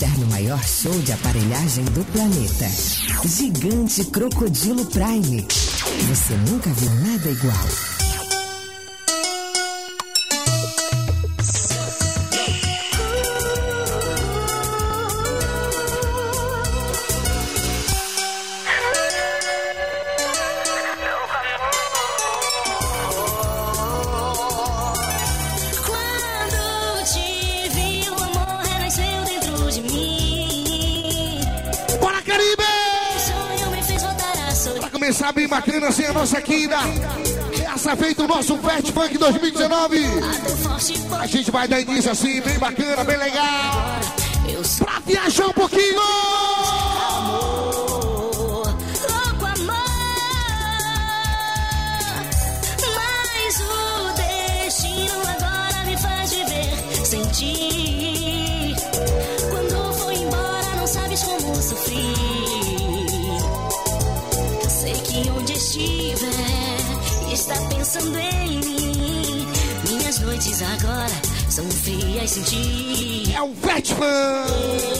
estar no maior show de aparelhagem do planeta. Gigante Crocodilo Prime. Você nunca viu nada igual. a nossa quinta. Essa feita o nosso Fest Funk 2019. A gente vai dar início assim, bem bacana, bem legal. Pra viajar um pouquinho. ninguém sentir. É o Batman!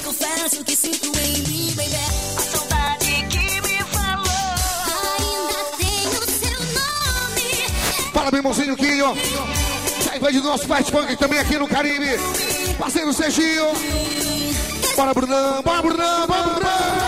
confesso que sinto em mim, baby. A saudade que me falou. Ainda tenho seu nome. Fala, meu irmãozinho Quinho. Saiba de nosso Pet Punk também aqui no Caribe. Parceiro Serginho. Bora, Brunão. Bora, Brunão. Bora, Brunão.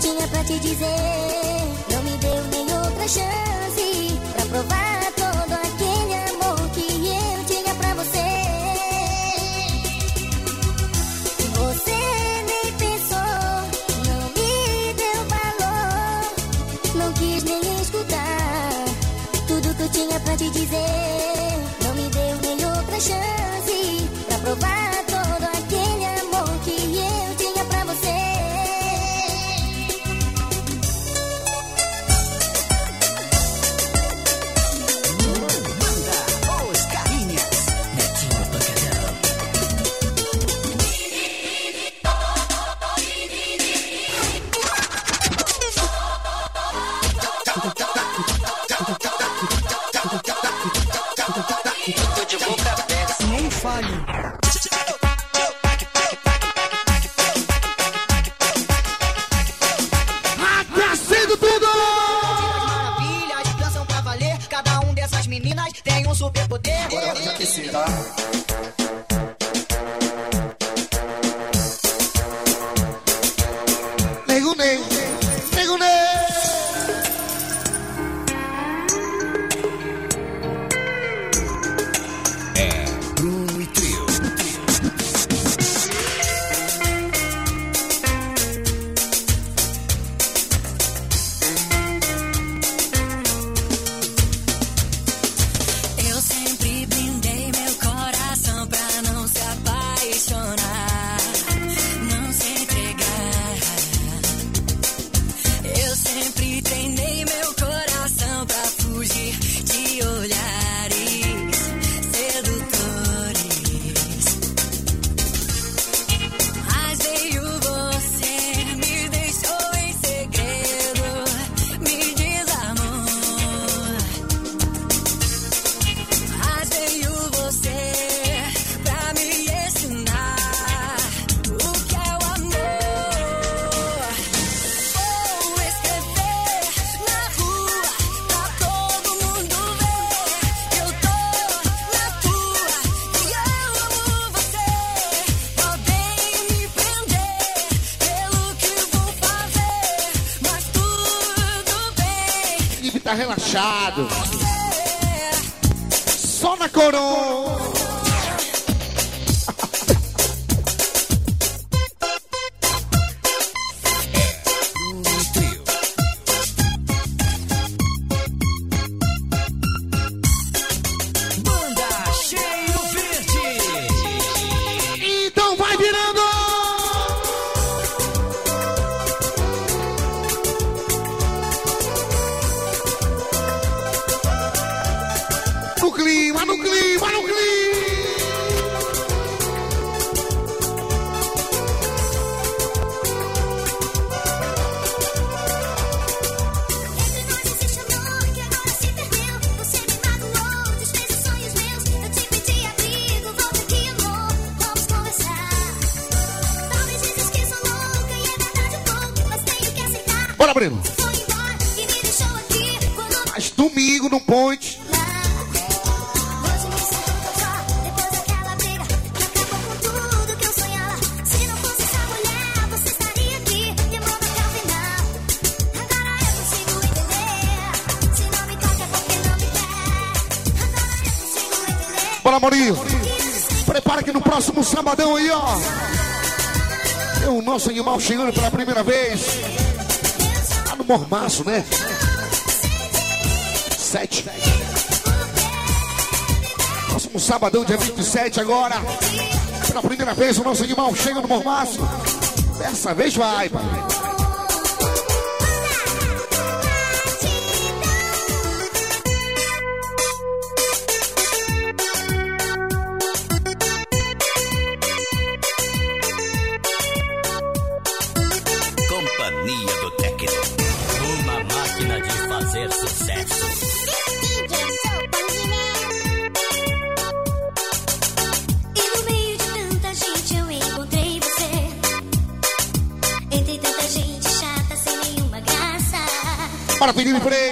tinha pra te dizer. Não me deu nem outra chance pra provar. tá relaxado. Só na coroa. Nosso animal chegando pela primeira vez. Tá no Mormaço, né? Sete. Próximo sabadão, dia 27 agora. Pela primeira vez o nosso animal chega no Mormaço. Dessa vez vai. Agora perigo de.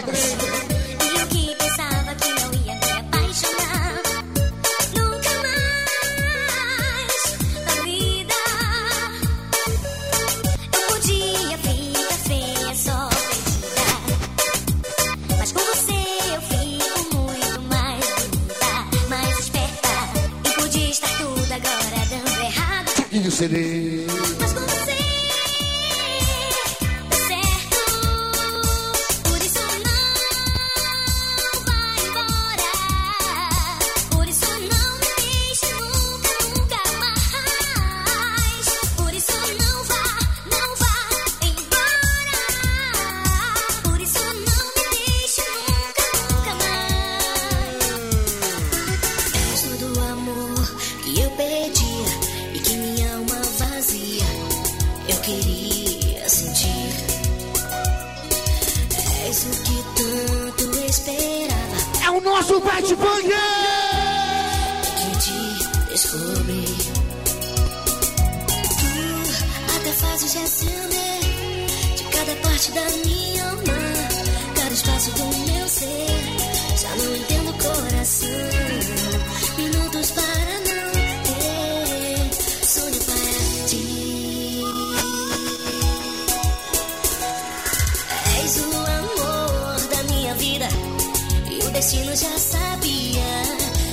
destino já sabia.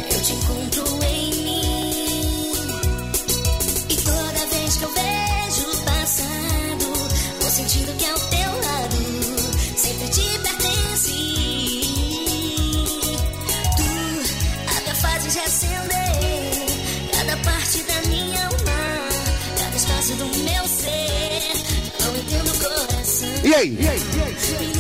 Eu te encontro em mim. E toda vez que eu vejo o passado, vou sentindo que ao teu lado sempre te pertence. Tu, a tua fase já acender. Cada parte da minha alma, cada espaço do meu ser. Não entendo o coração. E aí? E aí? E aí?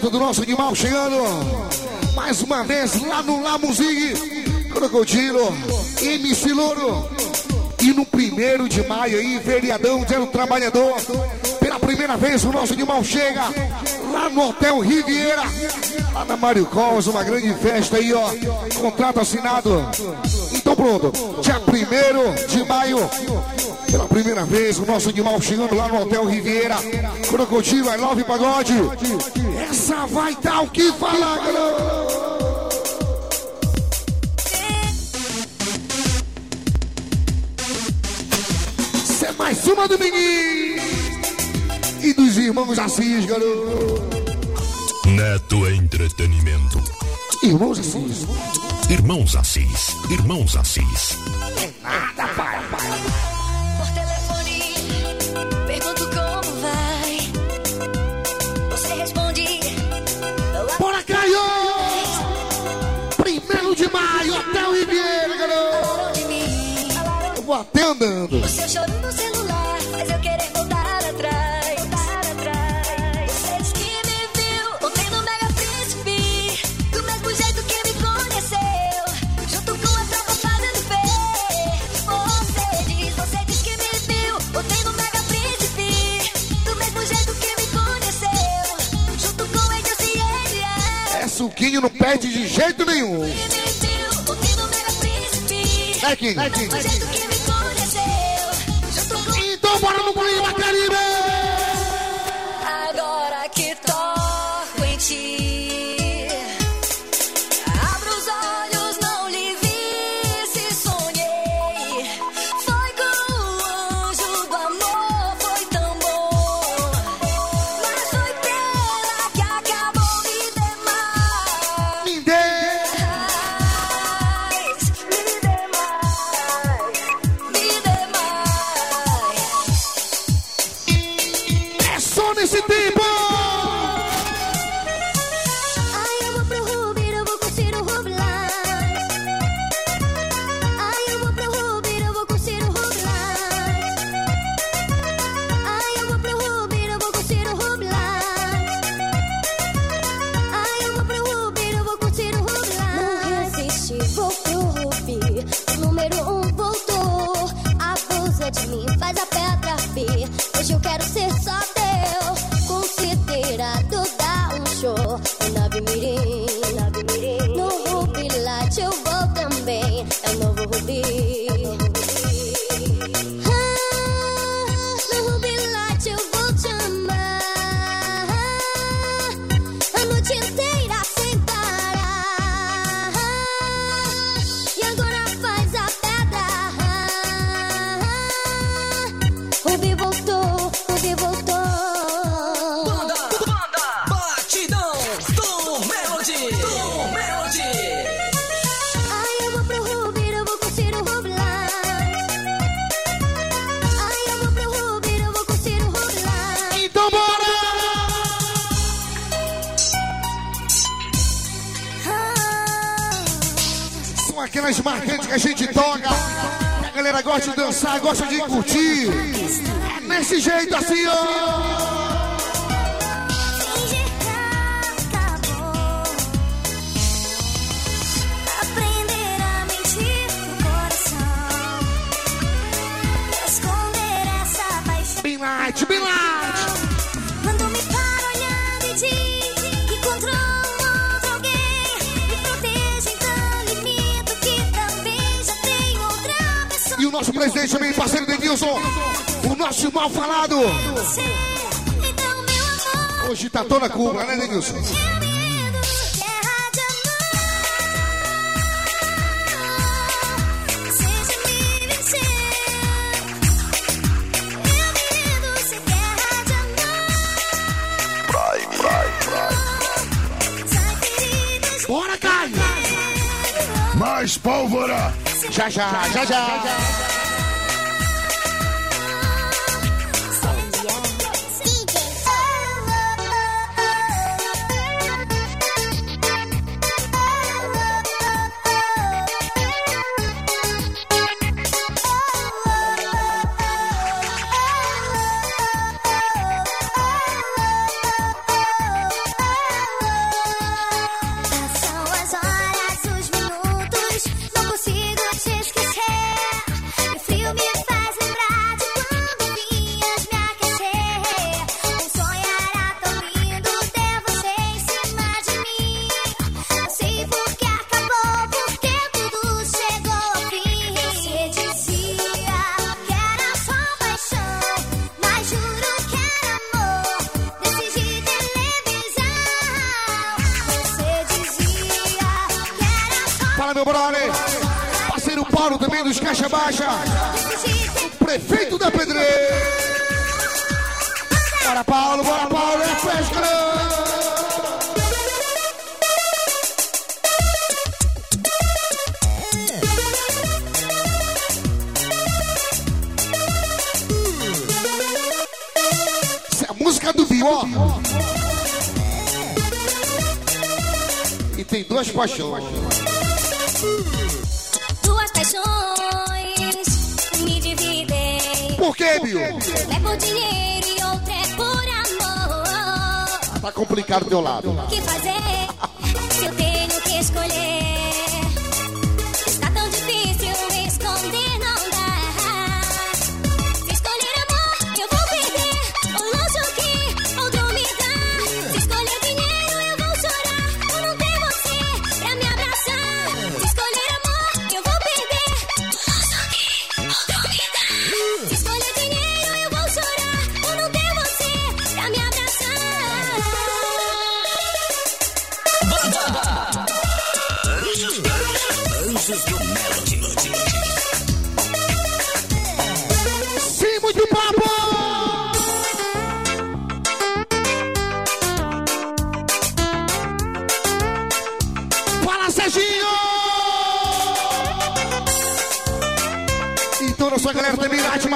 volta do nosso animal chegando. Mais uma vez lá no Lamuzig. Crocodilo, MC Louro. E no primeiro de maio aí, feriadão, dia do trabalhador. Pela primeira vez o nosso animal chega lá no Hotel Riviera. Lá na Mário Cos, uma grande festa aí, ó. Contrato assinado. Bruno, dia 1 de maio, pela primeira vez, o nosso Guimau chegando lá no Hotel Riviera. Crocodilo, I é Love Pagode. Essa vai dar o que falar, galera. É mais uma do menino e dos irmãos Assis, garoto. Neto Entretenimento. Irmãos Assis. Irmãos Assis, irmãos Assis. É nada, pai, pai. Não perde de jeito nenhum. Aqui. Aqui. Aqui. Aqui. Então bora no Bahia Caribe! toda Cuba, né, Denilson? Bora, Caio! Mais pólvora! já, já, já! já. já, já. complicar do teu lado. O que fazer? Se eu tenho que escolher.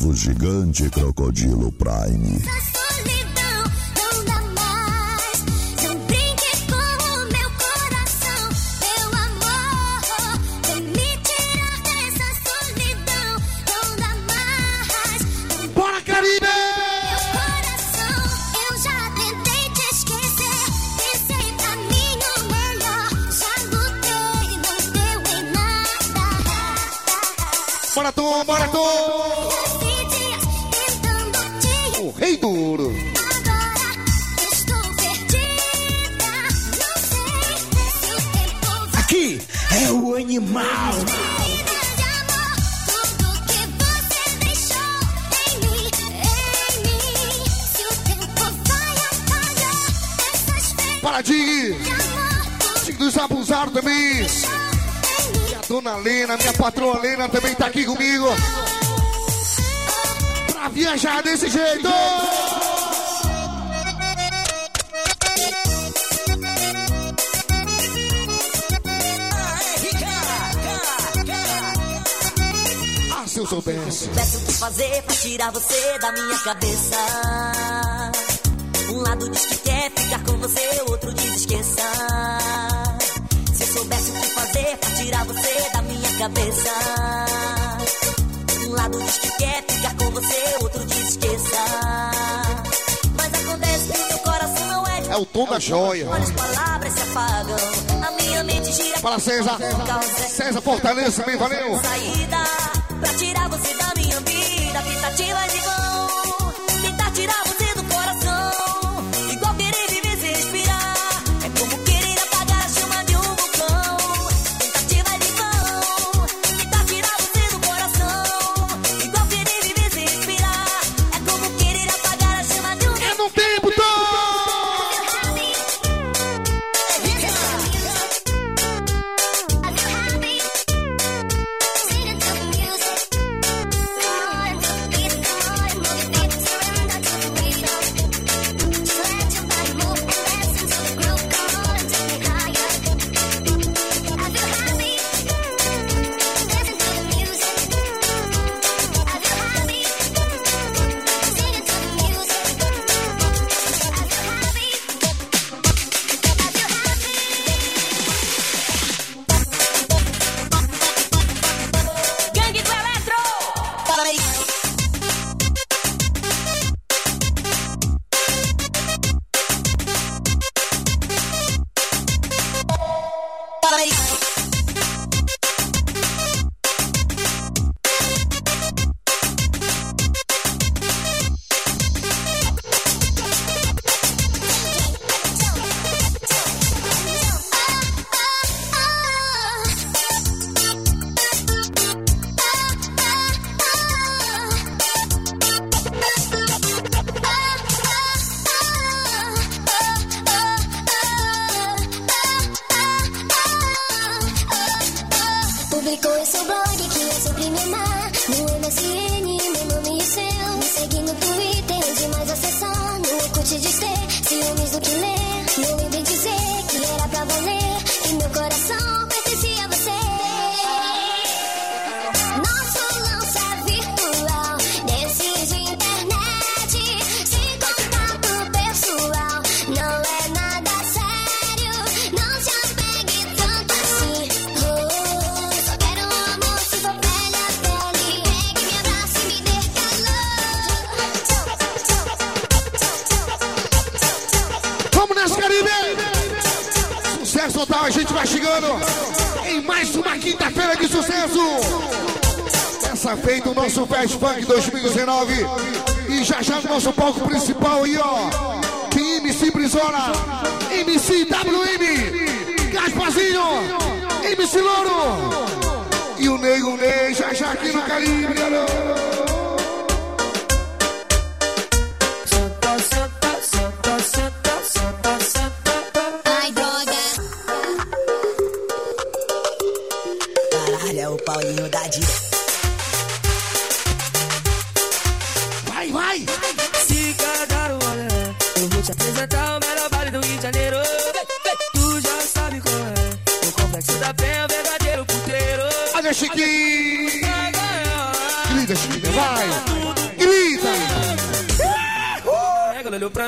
novo gigante crocodilo Prime. Lena, minha patroa Lena também tá aqui comigo. Pra viajar desse jeito. Ah, se eu soubesse. Tivesse o que fazer pra tirar você da minha cabeça. Um lado diz que tem. cabeça. Um lado diz que quer ficar com você, outro diz esqueça. Mas acontece que o meu coração não é de É o tom da é joia. Palavras se apagam. A minha mente gira. Fala, César. César, Fortaleza bem, valeu. Saída pra tirar você da vai chegando em mais uma quinta-feira de sucesso. Essa feita o nosso Fest Funk 2019. E já já no nosso palco principal aí, ó. Tem MC Brizola, MC WM, Gaspazinho, MC Louro. E o Nego Ney, já já aqui no garoto.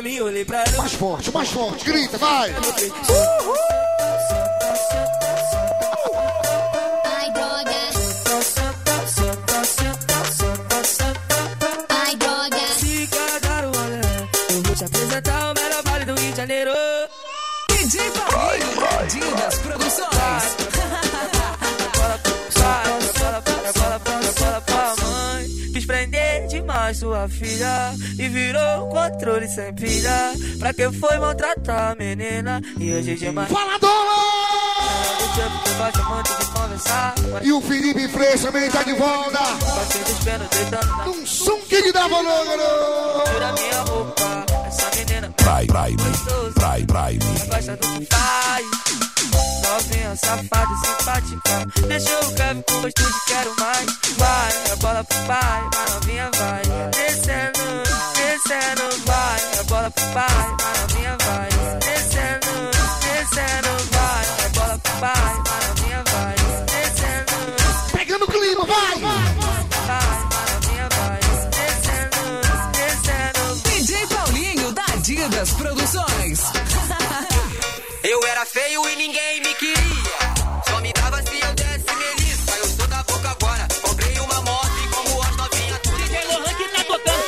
Pra mim, olhei pra ela. Mais forte, mais forte. Grita, vai. Ai, droga. Ai, droga. Se cagaram, olha, eu vou te apresentar o melhor baile do Rio de Janeiro. DJ Paulinho, Dadinho das Produções. Quis prender demais sua filha e um controle sem pilha. Pra que foi maltratar a menina e hoje de mais. Fala, Dona! E o Felipe Freixo também tá de volta. passei despendo, deitando na Um som que lhe dá valor, garoto. Tira minha roupa, essa menina Prime. gosta do que faz. Novinha, safada e simpática. Deixou o Kevin com gosto de quero mais. Vai, a bola pro pai, a novinha vai. Descendo, descendo, vai. A bola pro pai, a novinha vai. Descendo, descendo, vai. A bola pro pai, a novinha vai. Descendo, Pegando o clima, vai. vai, novinha vai. Descendo, descendo, DJ Paulinho, Dadinho das Produções. E ninguém me queria. Só me dava se eu desse melissa. Eu sou da boca agora. Comprei uma moto e como as novinhas. DJ Lohan que tá tocando.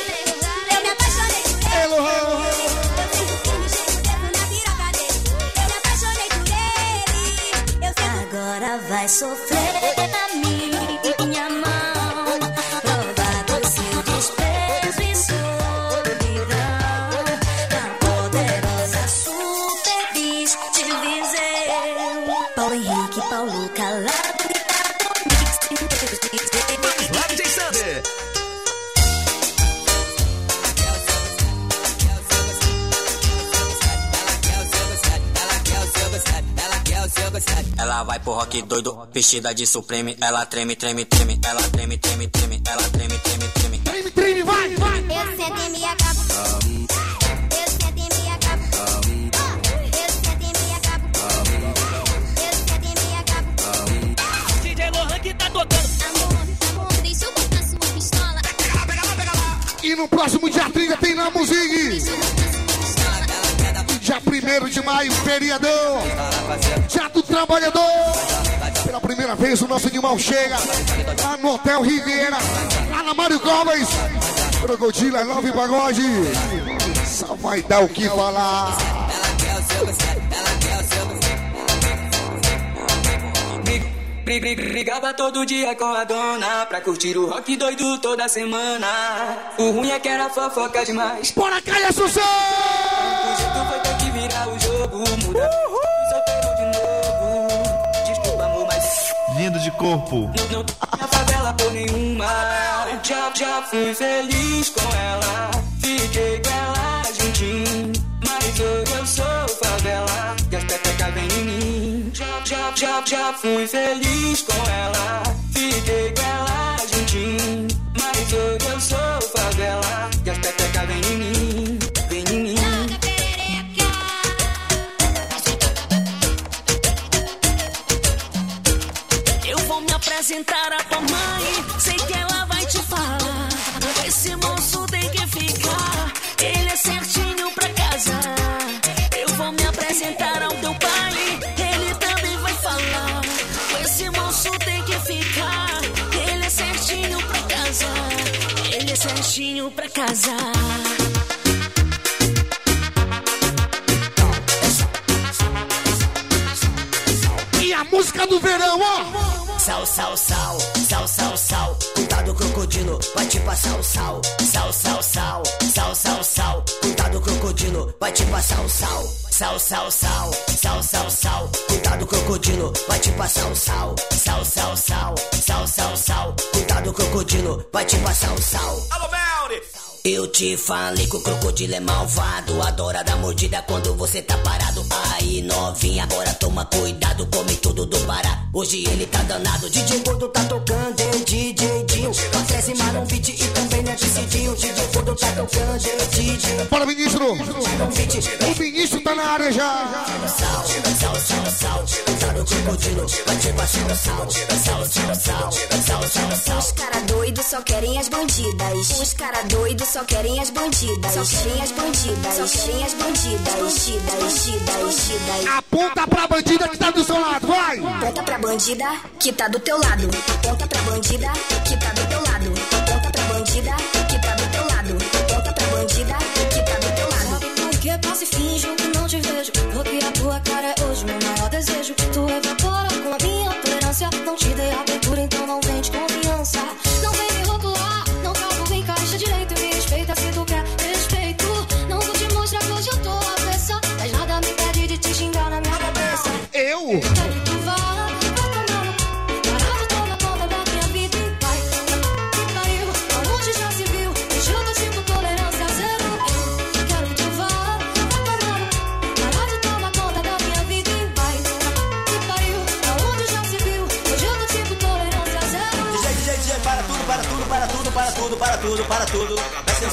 Eu me apaixonei por ele. Eu fiz o filme, chego dedo na piroca dele. Eu me apaixonei por ele. Eu sei Agora vai sofrer Ela vai pro rock doido, vestida de supreme. Ela treme, treme, treme. Ela treme, treme, treme. Ela treme, treme, treme. Treme, treme, vai, vai. Eu sento e me acabo. Eu sento e me acabo. Eu sento e me acabo. Eu sento e me acabo. DJ Lohan que tá tocando. Amor, amor, deixa eu botar sua pistola. E no próximo dia 30 tem na. 1 de maio, feriadão. Dia do Trabalhador. Pela primeira vez o nosso animal chega lá no Hotel Riviera, lá na Mário Covas. Crocodila, Nove Pagode. Só vai dar o que falar. Bri- bri- Brigava todo dia com a dona pra curtir o rock doido toda semana. O ruim é que era fofoca demais. Bora, Caia Assunção! Virar o jogo, muda. Solteiro de novo. Desculpa, amor, mas Lindo de corpo. não tô na favela por nenhuma. Já, já fui feliz com ela. Fiquei com ela juntinho. Mas hoje eu sou favela. E as pecas vem em mim. Já, já, já, já fui feliz com ela. Fiquei com ela juntinho. Mas hoje eu sou favela. Apresentar a tua mãe, sei que ela vai te falar. Esse moço tem que ficar, ele é certinho pra casar. Eu vou me apresentar ao teu pai, ele também vai falar. Esse moço tem que ficar, ele é certinho pra casar. Ele é certinho pra casar. música do verão, ó. Sal, sal, sal, sal, sal, sal. Cuidado, crocodilo, vai te passar o sal. Sal, sal, sal, sal, sal, sal. Cuidado, crocodilo, vai te passar o sal. Sal, sal, sal, sal, sal, sal. Cuidado, crocodilo, vai te passar o sal. Sal, sal, sal, sal, sal, sal. Cuidado, crocodilo, vai te passar o sal. Alô, Melri! Eu te falei que o crocodilo é malvado Adora dar mordida quando você tá parado. Aí novinha, agora toma cuidado Come tudo do Pará, hoje ele tá danado DJ Gordo tá tocando, é DJ Dinho Marlon Beat e também né Cidinho DJ Gordo tá tocando, é DJ Bora, ministro. Beat O ministro tá na área já. Sal Os cara doidos só querem as bandidas. Os cara doidos só querem as bandidas. Só querem as bandidas. Só querem as bandidas. Bandidas, bandidas, bandidas. Aponta pra bandida que tá do seu lado, vai. Aponta pra bandida que tá do teu lado. Aponta pra bandida que tá do teu lado. Aponta pra bandida que tá do teu lado. Aponta pra bandida que tá do teu lado. Sabe por que passo e finjo que não te vejo? Porque a tua cara é hoje meu maior desejo. Tu evapora com a tolerância. Não te dei abertura, então não vem de confiança.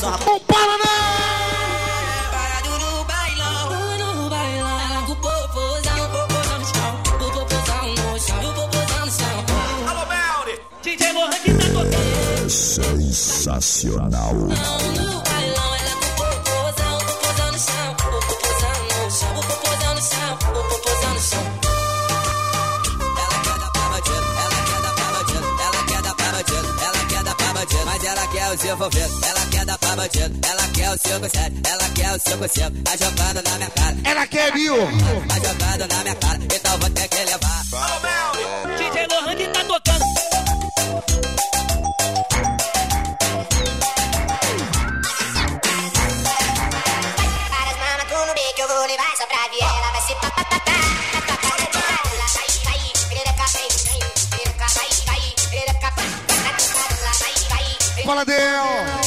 Atenção, rapaz. Não para, não. Parado no bailão, no bailão. O popozão, o popozão no chão. O popozão no chão, o popozão no chão. Alô, Melri! DJ Mohan que tá tocando. Sensacional. No bailão, ela com o popozão, o popozão no chão. O popozão no chão, o popozão no chão. O popozão no mas ela quer o seu ela quer ela o seu sério, ela quer o seu conselho, tá jogando na minha cara, Ela quer, viu? tá jogando na minha cara, então vou ter que levar. Melri! DJ Mohan que tá tocando. Várias mamas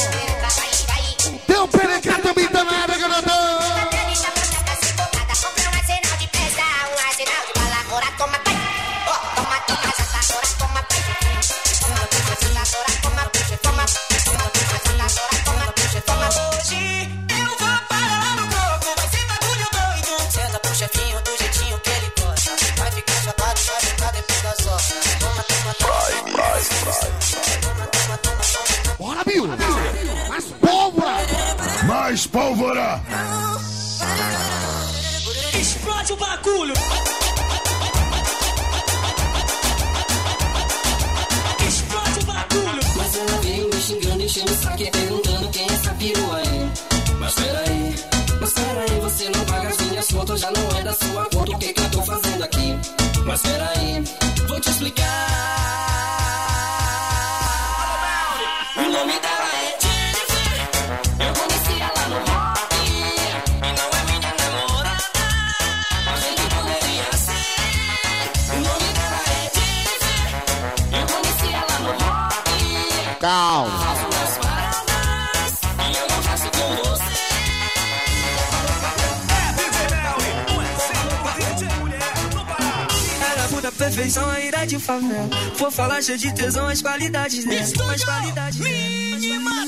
Cheio de tesão, as qualidades dela. As qualidades dela.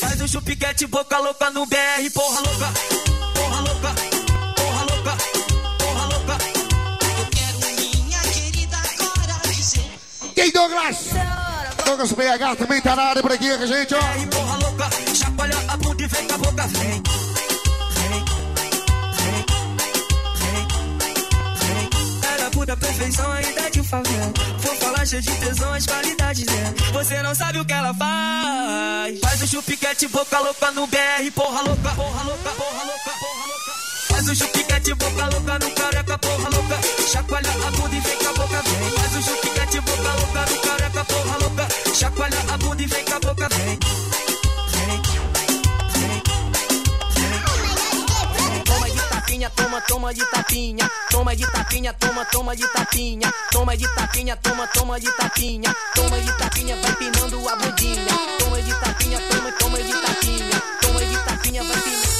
Faz um chupiquete, boca louca no BR, porra louca. Porra louca. Porra louca. Porra louca. Eu quero minha querida agora dizer. Quem, Douglas? Douglas BH também tá na área por aqui com a gente, ó. BR, porra louca. Chacoalha a bunda e vem com a boca. Vem. topo da perfeição ainda tá de favela. Vou falar cheio de tesão, as qualidades dela. Você não sabe o que ela faz. Faz o chupiquete, boca louca no BR, porra louca, porra louca, porra louca, porra louca. Faz o chupiquete, boca louca no careca, porra louca. Chacoalha a bunda e vem com a boca vem. Faz o chupiquete, boca louca no careca, porra louca. Chacoalha a bunda e vem com a boca vem. tapinha, toma, toma de tapinha, toma de tapinha, toma, toma de tapinha, toma de tapinha, toma, toma de tapinha, toma de tapinha, vai pinando a bundinha, toma de tapinha, toma, toma de tapinha, toma de tapinha, vai pinando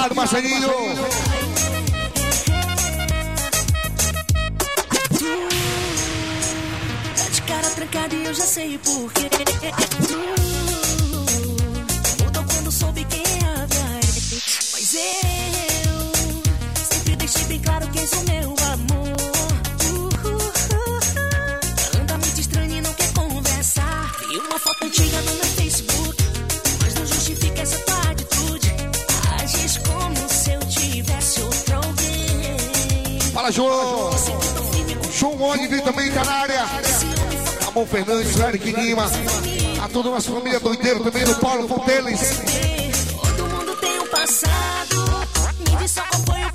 Obrigado, Marcelinho. Tá de cara trancada e eu já sei porquê. Mudou quando soube quem havia. Mas eu sempre deixei bem claro quem sou o meu amor. Anda muito estranho e não quer conversar. E uma foto antiga no meu Facebook. João. João Olive também tá na área. Ramon Fernandes, Eric Lima. A toda a nossa família doideira também do Paulo Fonteles. Todo mundo tem um passado. Me diz só acompanha o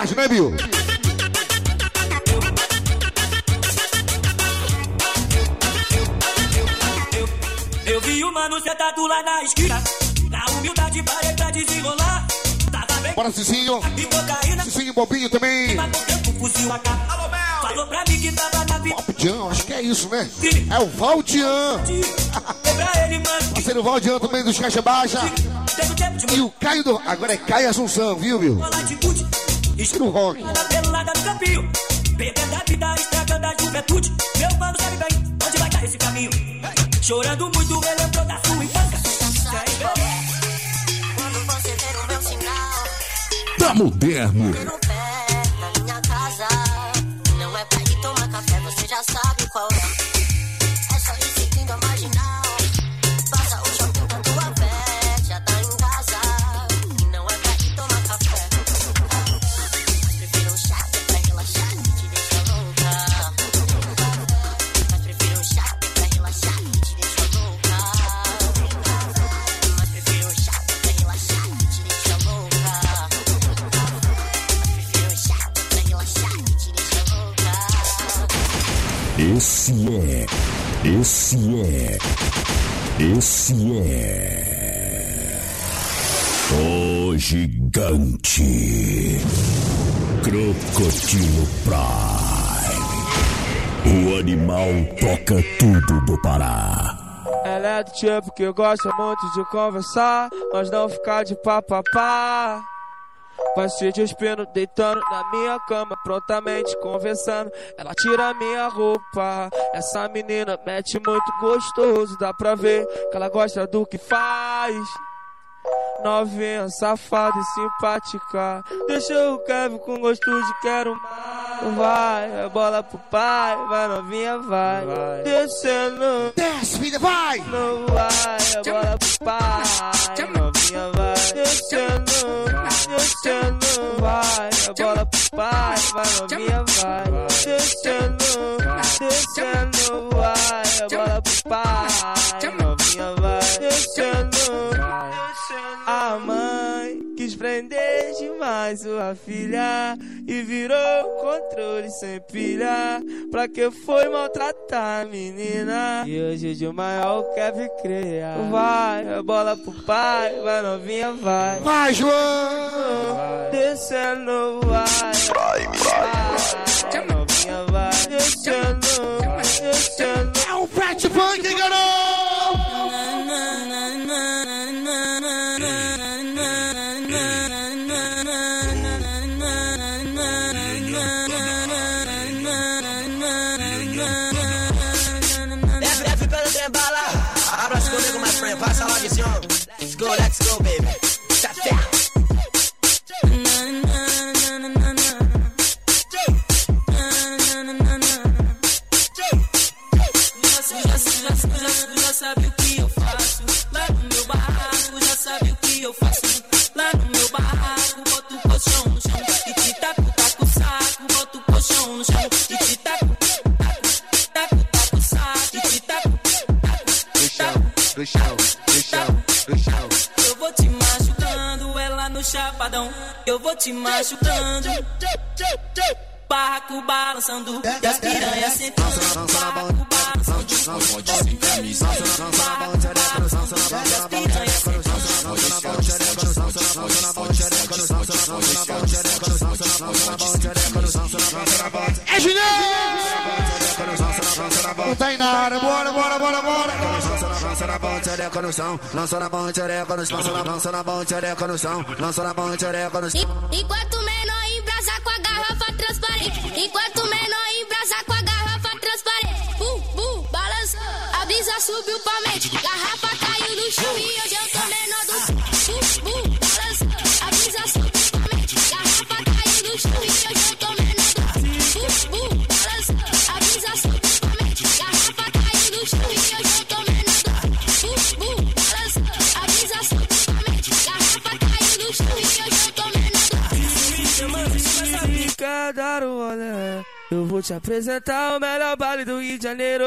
Gás, né, Bill? Eu vi o mano sentado lá na esquina. Na humildade parei pra desenrolar. Tava bem. Bora, Cicinho. E. Cicinho Bobinho também. Fuzil AK. Falou pra mim que tava na vida. Valdian, acho que é isso, né? É o Valdian. pra ele, mano. Parceiro Valdian também dos Caixa Baixa. E o Caio do. Agora é Caio Assunção, viu, viu? Isso no rock. Pelo lado do caminho. Perdendo a vida, estragando a juventude. Meu mano sabe bem onde vai dar esse caminho. Chorando muito, relembrou da sua infância. Quando você ver o meu sinal, Tá moderno. Esse é. Esse é. Esse é. O gigante. Crocodilo Prime. O animal toca tudo do Pará. Ela é do tipo que gosta muito de conversar, mas não ficar de papapá. Vai se despindo, deitando na minha cama, prontamente conversando. Ela tira minha roupa. Essa menina mete muito gostoso, dá pra ver que ela gosta do que faz. Novinha, safada e simpática. Deixa o Kevin com gosto de quero mais. Vai, a bola pro pai, vai novinha, vai. Descendo. Desce, filha, vai! Não vai, a bola pro pai, novinha, vai. Descendo, descendo. Vai, a bola pro pai, vai novinha, vai. Descendo, descendo. Vai, a bola pro pai, novinha, vai. Descendo. A mãe quis prender demais sua filha e virou controle sem pilha. Pra que foi maltratar a menina? E hoje de maior quer criar. Vai, a bola pro pai, vai novinha, vai. Vai, João! Descendo, vai. Vai, vai. Novinha, vai. Descendo, descendo. É o Pet Funk, garoto! Go, let's go, baby. Vou te machucando. Barraco balançando. E as piranhas sentando. É Julião! Não tá em nada, bora, bora, bora, bora! Lança na mão, tchereca no chão. Lança na mão, tchereca no chão. Lança na mão, tchereca no chão. Lança na mão, tchereca no chão. Enquanto o menor embrasa com a garrafa transparente. Enquanto o menor embrasa com a garrafa transparente. Bum, bum, balançou. A brisa subiu pra mente. Garrafa caiu no chão e hoje eu tô menor do Bum, dar o rolê, eu vou te apresentar o melhor baile do Rio de Janeiro.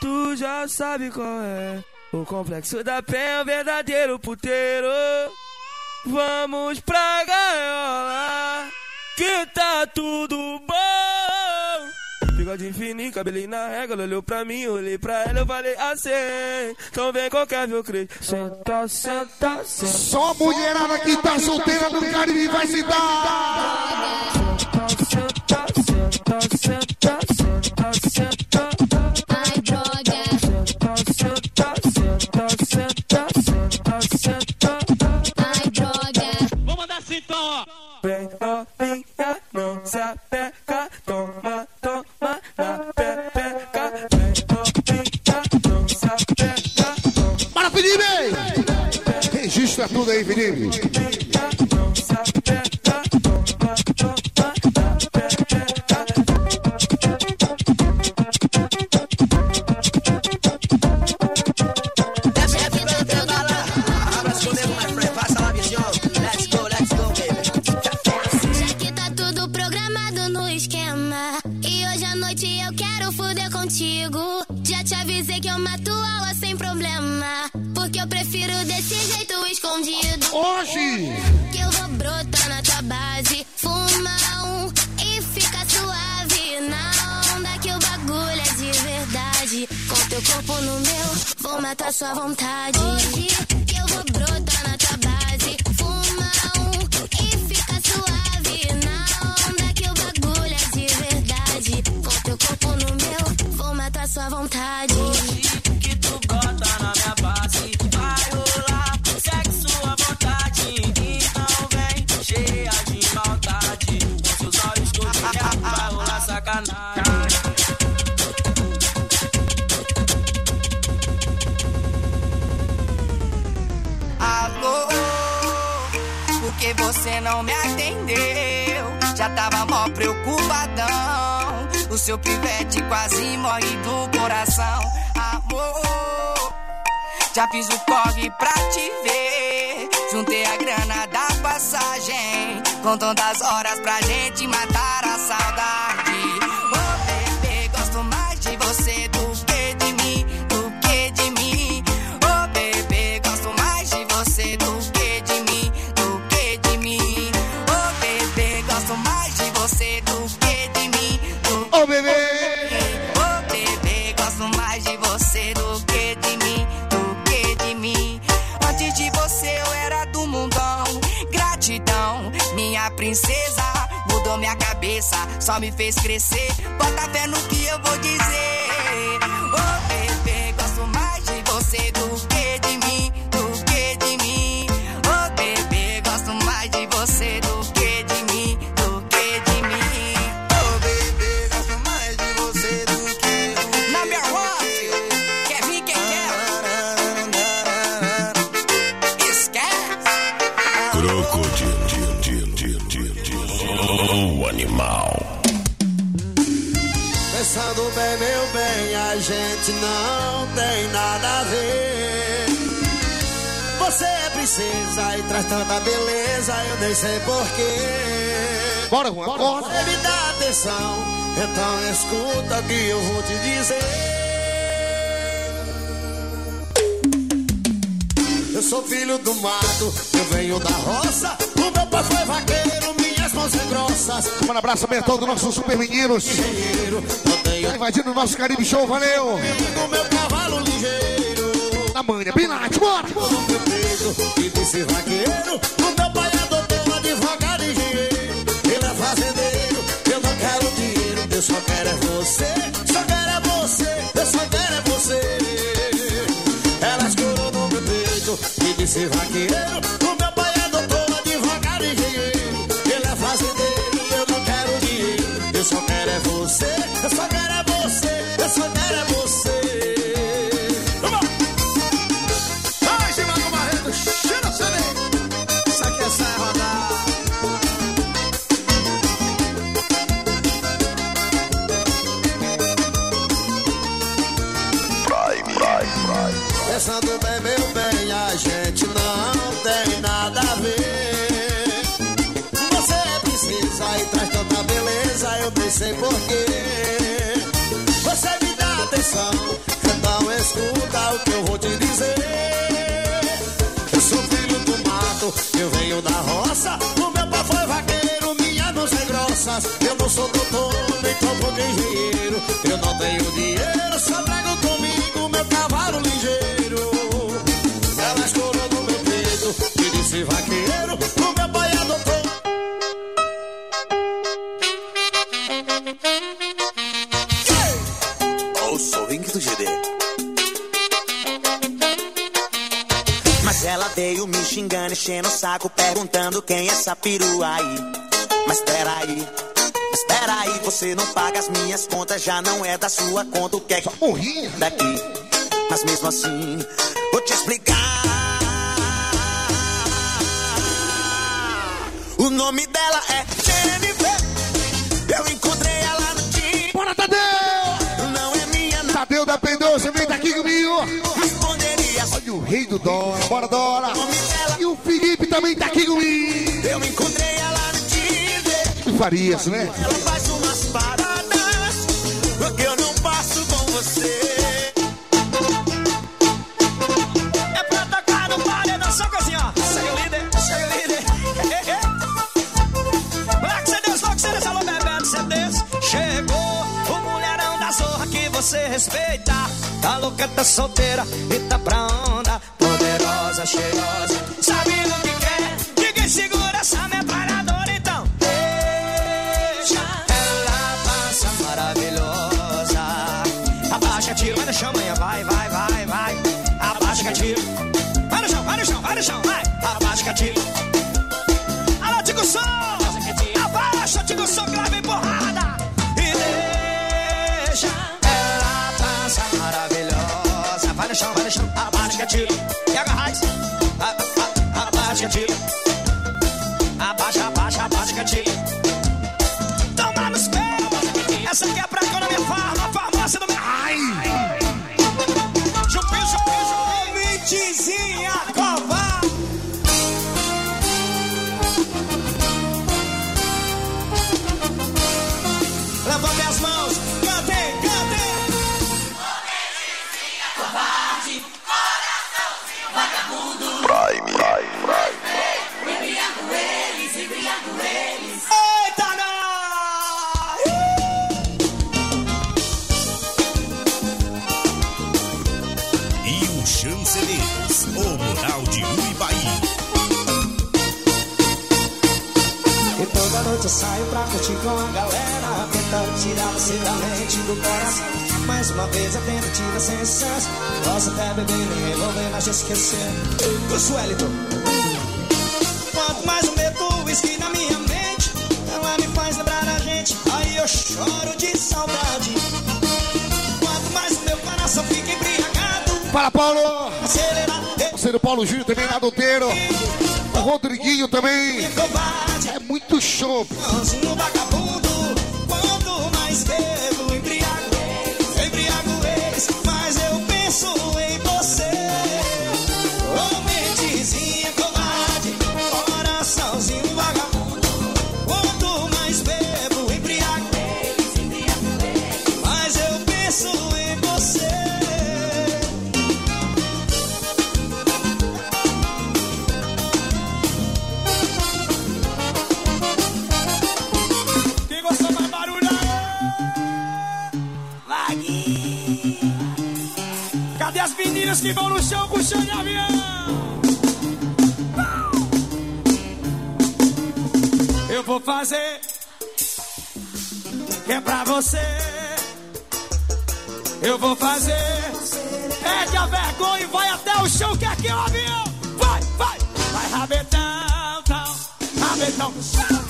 Tu já sabe qual é. O complexo da pé é o verdadeiro puteiro. Vamos pra gaiola, que tá tudo bom. Bigode fininho, cabelinho na régua, ela olhou pra mim, olhei pra ela, eu falei assim. Então vem qualquer meu crente. Senta, senta, senta. Só a mulherada que tá solteira no Caribe vai se dar. Senta, senta, senta, senta, senta. Ai, droga. Senta, senta, senta, senta, senta. Ai, droga. Vou mandar assim então, ó. Vem novinha, não se apega, toma, toma noite eu quero fuder contigo. Já te avisei que eu mato aula sem problema. Porque eu prefiro desse jeito escondido. Hoje! Que eu vou brotar na tua base. Fuma um e fica suave. Na onda que o bagulho é de verdade. Com teu corpo no meu, vou matar sua vontade. Hoje que eu vou brotar na tua base. Fuma um e fica suave. Na onda que o bagulho é de verdade. Com teu corpo no meu, vou matar sua vontade. que atendeu? Já tava mó preocupadão. O seu pivete quase morre do coração. Amor, já fiz o corre pra te ver. Juntei a grana da passagem. Contando as horas pra gente matar só me fez crescer. Bota fé no que eu vou dizer. A gente não tem nada a ver. Você é princesa e traz tanta beleza, eu nem sei porquê. Bora, Juan, acorda. Você me dá atenção, então escuta o que eu vou te dizer. Eu sou filho do mato, eu venho da roça. O meu pai foi vaqueiro, mãos grossas. Um abraço bem a todos os nossos super meninos. Tá invadindo o nosso Caribe Show, valeu! Meu cavalo ligeiro. Na manha, Pinate, bora! No meu peito, e vaqueiro. O meu pai advogado e engenheiro. Ele é fazendeiro, eu não quero dinheiro. Eu só quero é você, só quero é você, eu só quero é você. Ela escorou no meu peito e disse vaqueiro. O meu você, sei porquê. Você me dá atenção, então escuta o que eu vou te dizer. Eu sou filho do mato, eu venho da roça. O meu pai foi vaqueiro, minha mãos é grossas. Eu não sou doutor, nem tampouco engenheiro. Eu não tenho dinheiro, só trago comigo meu cavalo ligeiro. Enchendo o saco, perguntando quem é essa perua aí. Mas peraí, mas peraí, você não paga as minhas contas, já não é da sua conta o que é que daqui. Mas mesmo assim, vou te explicar. O nome dela é Jennifer. Eu encontrei ela no Tinder. Bora, Tadeu! Não é minha, não. Tadeu da Pendoce, vem daqui comigo. Responderia Olha o rei do Dora, bora Dora. Também tá aqui comigo. Eu encontrei ela no Tinder. Farias, né? Ela faz umas paradas porque eu não passo com você. É pra tocar no paredão, só coisinha, ó. Segue o líder, segue o líder. Black CDs, Rock CDs, alô, bebendo CDs. Chegou o mulherão da zorra que você respeita. Tá louca, tá solteira e tá pra onda. Poderosa, cheirosa, sabe o que Tiro, vai vai, vai, vai. Abaixa, tiro. Vai no chão, vai no chão, vai no chão, vai. Abaixa, tiro. Alô, Tico Som! Abaixa, Tico Som, que lá vem porrada. E deixa ela passa maravilhosa. Vai no chão, vai no chão, abaixa, tiro. Pega Até beber me envolver, mas esquecer O Suelito Quanto mais eu meto whisky na minha mente Ela me faz lembrar a gente Aí eu choro de saudade Quanto mais o meu coração fica embriagado Para Paulo! Acelerar Parceiro Paulo Júnior também lá do Teiro. O Rodriguinho também. É muito show. Meninas que vão no chão puxando avião? Eu vou fazer que é pra você. Eu vou fazer. Perde a vergonha e vai até o chão que aqui é o avião. Vai, vai, vai rabetão, tão, rabetão chão.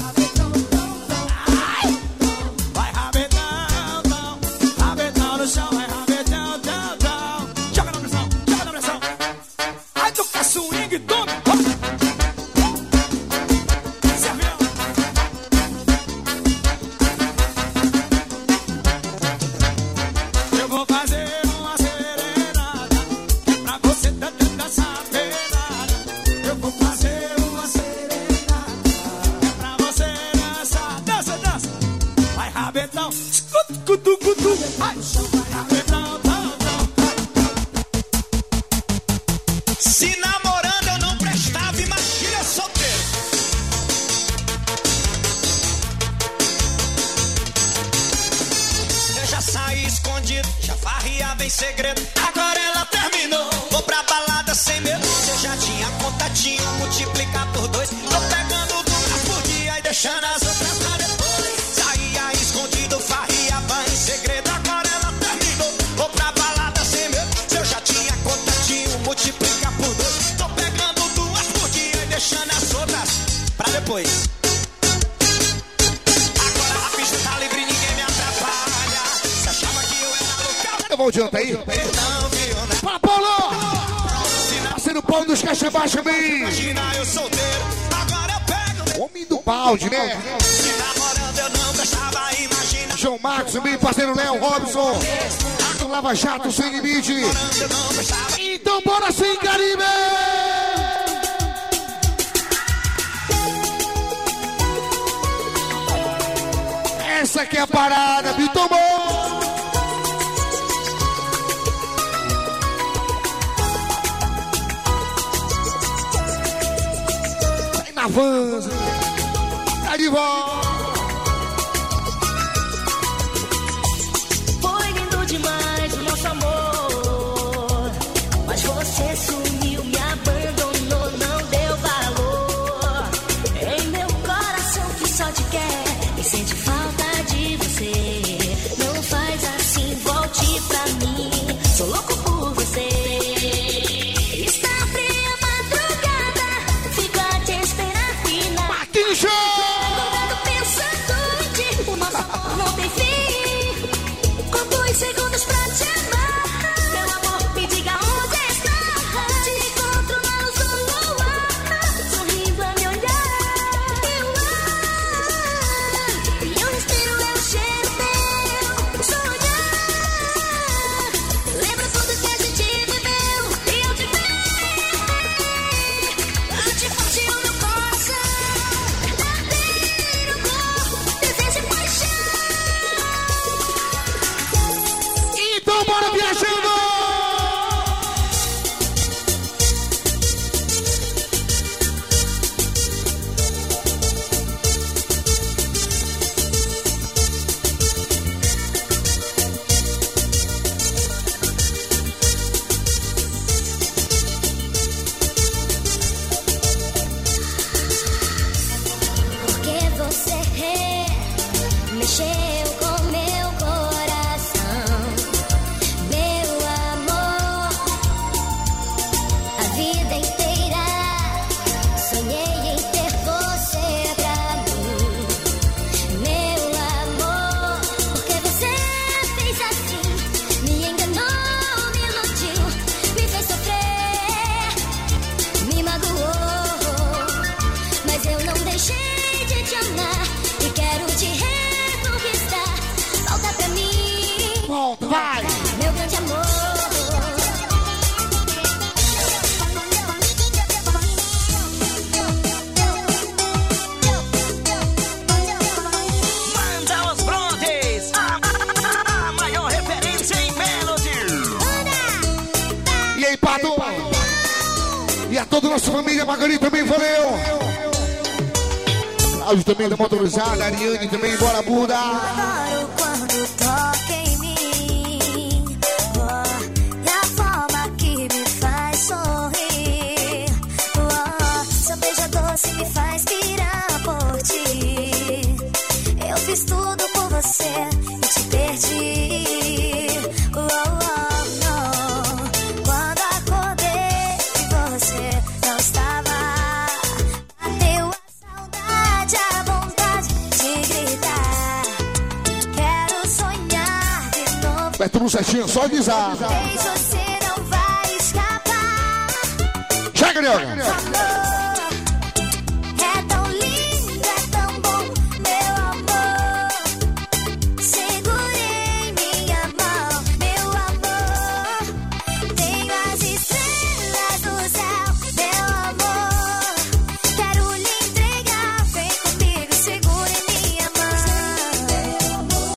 Lava Jato sem limite. Então bora sem Caribe! Essa aqui é a parada, me tomou! van, tá de volta.